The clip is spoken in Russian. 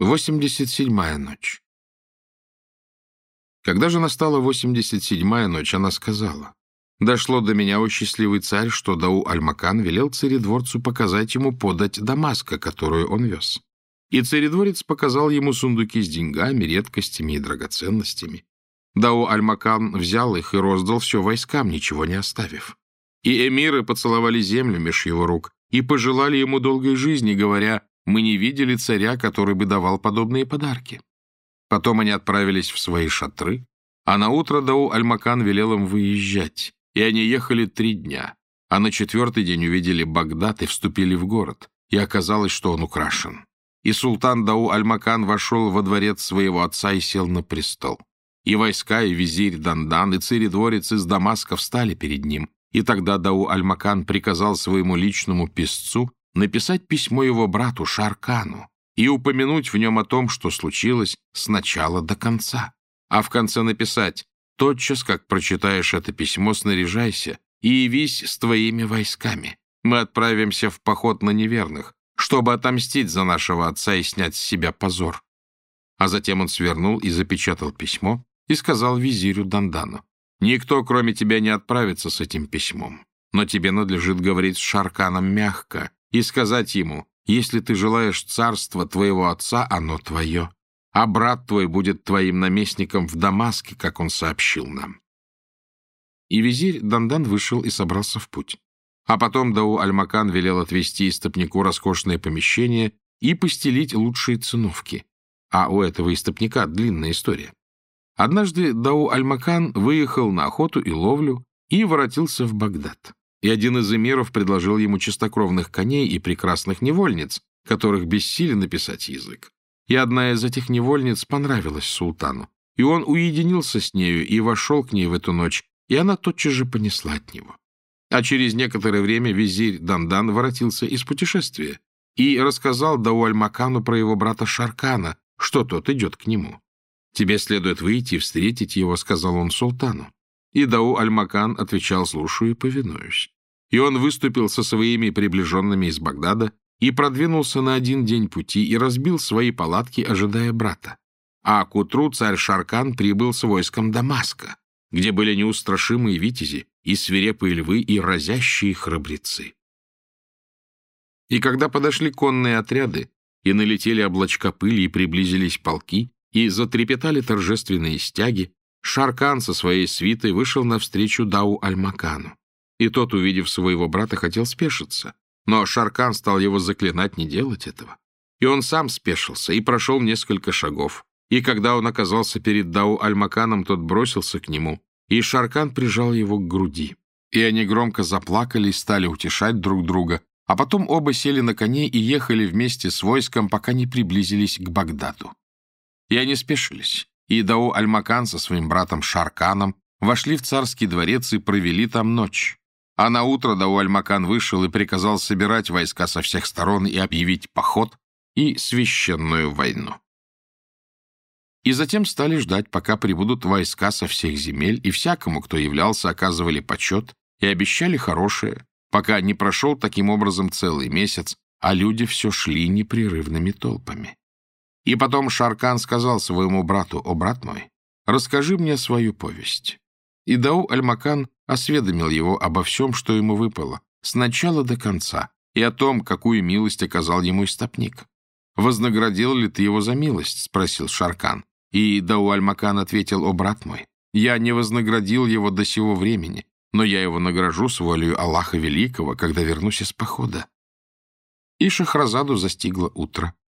87-я ночь. Когда же настала 87-я ночь, она сказала, «Дошло до меня, о счастливый царь, что Дау Альмакан велел царедворцу показать ему подать Дамаска, которую он вез. И царедворец показал ему сундуки с деньгами, редкостями и драгоценностями. Дау Альмакан взял их и роздал все войскам, ничего не оставив. И эмиры поцеловали землю меж его рук и пожелали ему долгой жизни, говоря, мы не видели царя, который бы давал подобные подарки. Потом они отправились в свои шатры, а на утро Дау Альмакан велел им выезжать, и они ехали три дня, а на четвертый день увидели Багдад и вступили в город, и оказалось, что он украшен. И султан Дау Альмакан вошел во дворец своего отца и сел на престол. И войска, и визирь Дандан, и царедворец из Дамаска встали перед ним, и тогда Дау Альмакан приказал своему личному писцу написать письмо его брату Шаркану и упомянуть в нем о том, что случилось с начала до конца, а в конце написать «Тотчас, как прочитаешь это письмо, снаряжайся и явись с твоими войсками. Мы отправимся в поход на неверных, чтобы отомстить за нашего отца и снять с себя позор». А затем он свернул и запечатал письмо и сказал визирю Дандану, «Никто, кроме тебя, не отправится с этим письмом, но тебе надлежит говорить с Шарканом мягко, и сказать ему, если ты желаешь царства твоего отца, оно твое, а брат твой будет твоим наместником в Дамаске, как он сообщил нам. И визирь Дандан вышел и собрался в путь. А потом Дау Альмакан велел отвести истопнику роскошное помещение и постелить лучшие циновки. А у этого истопника длинная история. Однажды Дау Альмакан выехал на охоту и ловлю и воротился в Багдад и один из эмиров предложил ему чистокровных коней и прекрасных невольниц, которых бессилен написать язык. И одна из этих невольниц понравилась султану, и он уединился с нею и вошел к ней в эту ночь, и она тотчас же понесла от него. А через некоторое время визирь Дандан воротился из путешествия и рассказал Дауаль-Макану про его брата Шаркана, что тот идет к нему. «Тебе следует выйти и встретить его», — сказал он султану. И Дау Аль-Макан отвечал «слушаю и повинуюсь». И он выступил со своими приближенными из Багдада и продвинулся на один день пути и разбил свои палатки, ожидая брата. А к утру царь Шаркан прибыл с войском Дамаска, где были неустрашимые витязи и свирепые львы и разящие храбрецы. И когда подошли конные отряды, и налетели облачка пыли, и приблизились полки, и затрепетали торжественные стяги, Шаркан со своей свитой вышел навстречу Дау Аль-Макану. И тот, увидев своего брата, хотел спешиться. Но Шаркан стал его заклинать не делать этого. И он сам спешился и прошел несколько шагов. И когда он оказался перед Дау Аль-Маканом, тот бросился к нему, и Шаркан прижал его к груди. И они громко заплакали и стали утешать друг друга, а потом оба сели на коней и ехали вместе с войском, пока не приблизились к Багдаду. И они спешились и Дау Альмакан со своим братом Шарканом вошли в царский дворец и провели там ночь. А на утро Дау Альмакан вышел и приказал собирать войска со всех сторон и объявить поход и священную войну. И затем стали ждать, пока прибудут войска со всех земель, и всякому, кто являлся, оказывали почет и обещали хорошее, пока не прошел таким образом целый месяц, а люди все шли непрерывными толпами. И потом Шаркан сказал своему брату, «О, брат мой, расскажи мне свою повесть». И Дау Альмакан осведомил его обо всем, что ему выпало, с начала до конца, и о том, какую милость оказал ему истопник. «Вознаградил ли ты его за милость?» — спросил Шаркан. И Дау Альмакан ответил, «О, брат мой, я не вознаградил его до сего времени, но я его награжу с волею Аллаха Великого, когда вернусь из похода». И Шахразаду застигло утро